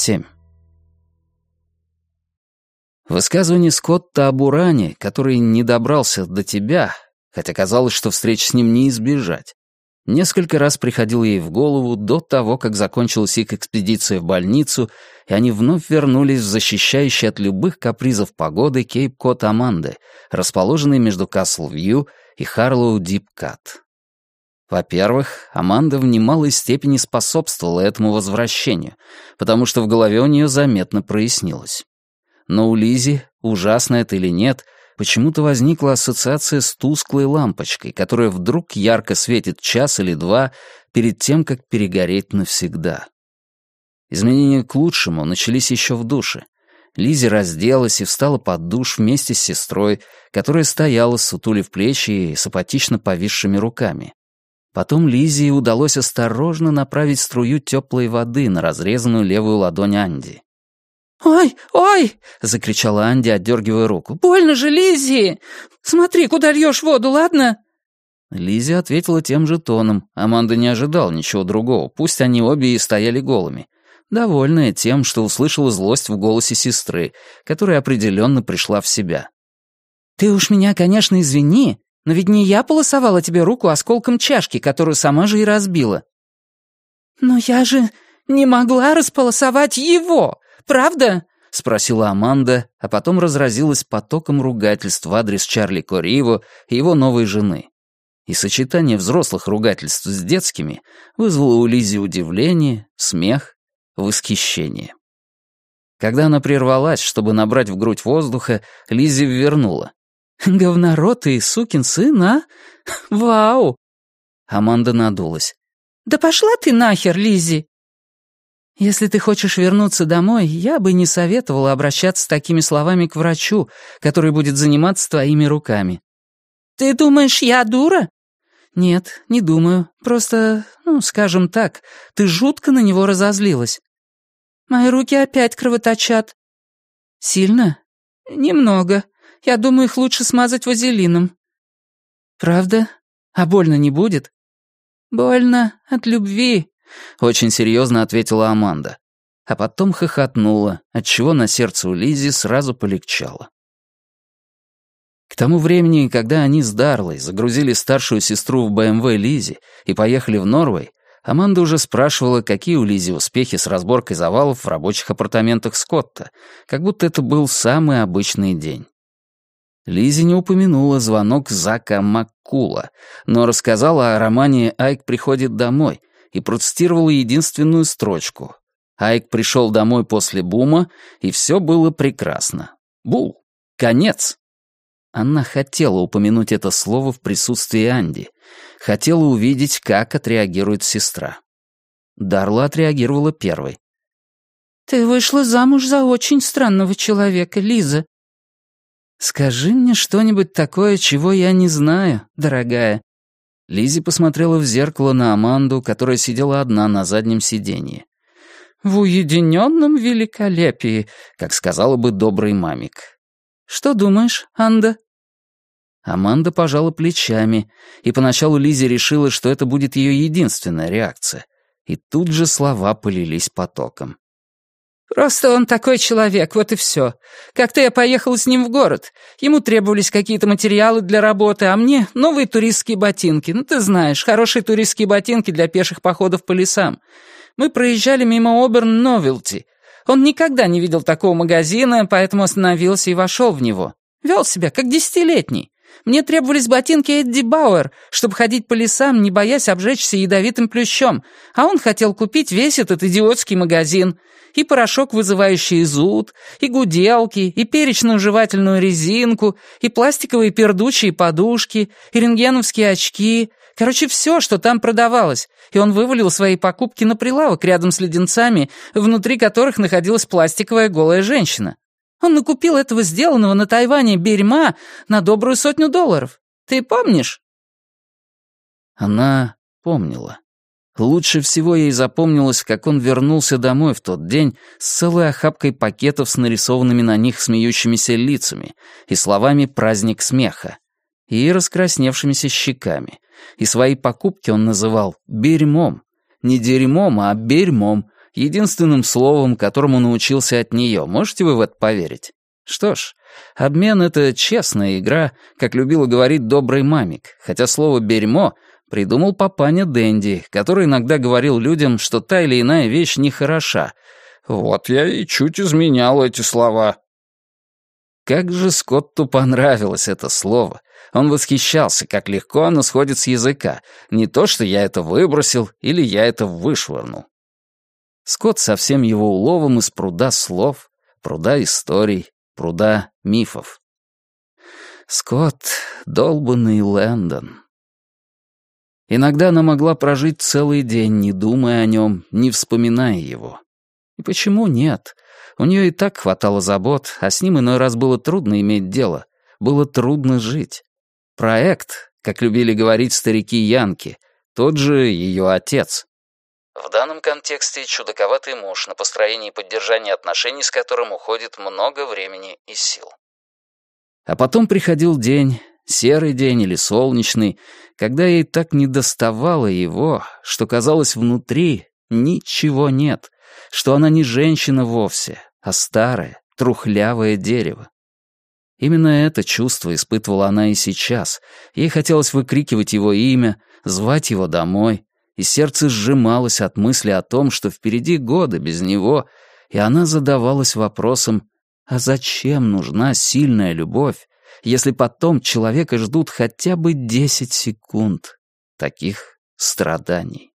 27. Высказывание Скотта об уране, который не добрался до тебя, хотя казалось, что встреч с ним не избежать, несколько раз приходило ей в голову до того, как закончилась их экспедиция в больницу, и они вновь вернулись в защищающий от любых капризов погоды Кейп-Кот Аманды, расположенный между Касл-Вью и Харлоу-Дип-Кат. Во-первых, Аманда в немалой степени способствовала этому возвращению, потому что в голове у нее заметно прояснилось. Но у Лизи, ужасно это или нет, почему-то возникла ассоциация с тусклой лампочкой, которая вдруг ярко светит час или два перед тем, как перегореть навсегда. Изменения к лучшему начались еще в душе. Лизи разделась и встала под душ вместе с сестрой, которая стояла, сутулив плечи и с апатично повисшими руками. Потом Лизии удалось осторожно направить струю теплой воды на разрезанную левую ладонь Анди. «Ой, ой!» — закричала Анди, отдергивая руку. «Больно же, Лизи! Смотри, куда льешь воду, ладно?» Лизи ответила тем же тоном. Аманда не ожидал ничего другого, пусть они обе и стояли голыми. Довольная тем, что услышала злость в голосе сестры, которая определенно пришла в себя. «Ты уж меня, конечно, извини, но ведь не я полосовала тебе руку осколком чашки, которую сама же и разбила». «Но я же не могла располосовать его, правда?» — спросила Аманда, а потом разразилась потоком ругательств в адрес Чарли Кориво и его новой жены. И сочетание взрослых ругательств с детскими вызвало у Лизи удивление, смех, восхищение. Когда она прервалась, чтобы набрать в грудь воздуха, Лизи вернула. «Говнорот и сукин сын, а? Вау!» Аманда надулась. «Да пошла ты нахер, Лиззи!» «Если ты хочешь вернуться домой, я бы не советовала обращаться с такими словами к врачу, который будет заниматься твоими руками». «Ты думаешь, я дура?» «Нет, не думаю. Просто, ну, скажем так, ты жутко на него разозлилась». «Мои руки опять кровоточат». «Сильно?» «Немного. Я думаю, их лучше смазать вазелином». «Правда? А больно не будет?» «Больно от любви», — очень серьезно ответила Аманда. А потом хохотнула, отчего на сердце у Лизи сразу полегчало. К тому времени, когда они с Дарлой загрузили старшую сестру в БМВ Лизи и поехали в Норвей, Аманда уже спрашивала, какие у Лизи успехи с разборкой завалов в рабочих апартаментах Скотта, как будто это был самый обычный день. Лизи не упомянула звонок Зака Маккула, но рассказала о романе «Айк приходит домой» и процитировала единственную строчку. Айк пришел домой после бума, и все было прекрасно. Бул. Конец. Она хотела упомянуть это слово в присутствии Анди. Хотела увидеть, как отреагирует сестра. Дарла отреагировала первой. «Ты вышла замуж за очень странного человека, Лиза», «Скажи мне что-нибудь такое, чего я не знаю, дорогая». Лизи посмотрела в зеркало на Аманду, которая сидела одна на заднем сиденье. «В уединенном великолепии», как сказала бы добрый мамик. «Что думаешь, Анда?» Аманда пожала плечами, и поначалу Лизи решила, что это будет ее единственная реакция. И тут же слова полились потоком. Просто он такой человек, вот и все. Как-то я поехал с ним в город. Ему требовались какие-то материалы для работы, а мне новые туристские ботинки. Ну, ты знаешь, хорошие туристские ботинки для пеших походов по лесам. Мы проезжали мимо Оберн Новелти. Он никогда не видел такого магазина, поэтому остановился и вошел в него. Вел себя, как десятилетний. Мне требовались ботинки Эдди Бауэр, чтобы ходить по лесам, не боясь обжечься ядовитым плющом, а он хотел купить весь этот идиотский магазин. И порошок, вызывающий зуд, и гуделки, и перечную жевательную резинку, и пластиковые пердучие подушки, и рентгеновские очки. Короче, все, что там продавалось. И он вывалил свои покупки на прилавок рядом с леденцами, внутри которых находилась пластиковая голая женщина. Он накупил этого сделанного на Тайване берьма на добрую сотню долларов. Ты помнишь?» Она помнила. Лучше всего ей запомнилось, как он вернулся домой в тот день с целой охапкой пакетов с нарисованными на них смеющимися лицами и словами «праздник смеха» и раскрасневшимися щеками. И свои покупки он называл «берьмом». Не дерьмом, а берьмом, единственным словом, которому научился от нее. Можете вы в это поверить? Что ж, обмен — это честная игра, как любила говорить добрый мамик, хотя слово «берьмо» придумал папаня Дэнди, который иногда говорил людям, что та или иная вещь нехороша. Вот я и чуть изменял эти слова. Как же Скотту понравилось это слово. Он восхищался, как легко оно сходит с языка. Не то, что я это выбросил или я это вышвырнул. Скотт со всем его уловом из пруда слов, пруда историй, пруда мифов. Скотт — долбанный Лэндон. Иногда она могла прожить целый день, не думая о нем, не вспоминая его. И почему нет? У нее и так хватало забот, а с ним иной раз было трудно иметь дело, было трудно жить. Проект, как любили говорить старики Янки, тот же ее отец. В данном контексте чудаковатый муж, на построении и поддержании отношений с которым уходит много времени и сил. А потом приходил день, серый день или солнечный, когда ей так недоставало его, что казалось внутри ничего нет, что она не женщина вовсе, а старое, трухлявое дерево. Именно это чувство испытывала она и сейчас. Ей хотелось выкрикивать его имя, звать его домой, и сердце сжималось от мысли о том, что впереди годы без него, и она задавалась вопросом, а зачем нужна сильная любовь, если потом человека ждут хотя бы 10 секунд таких страданий.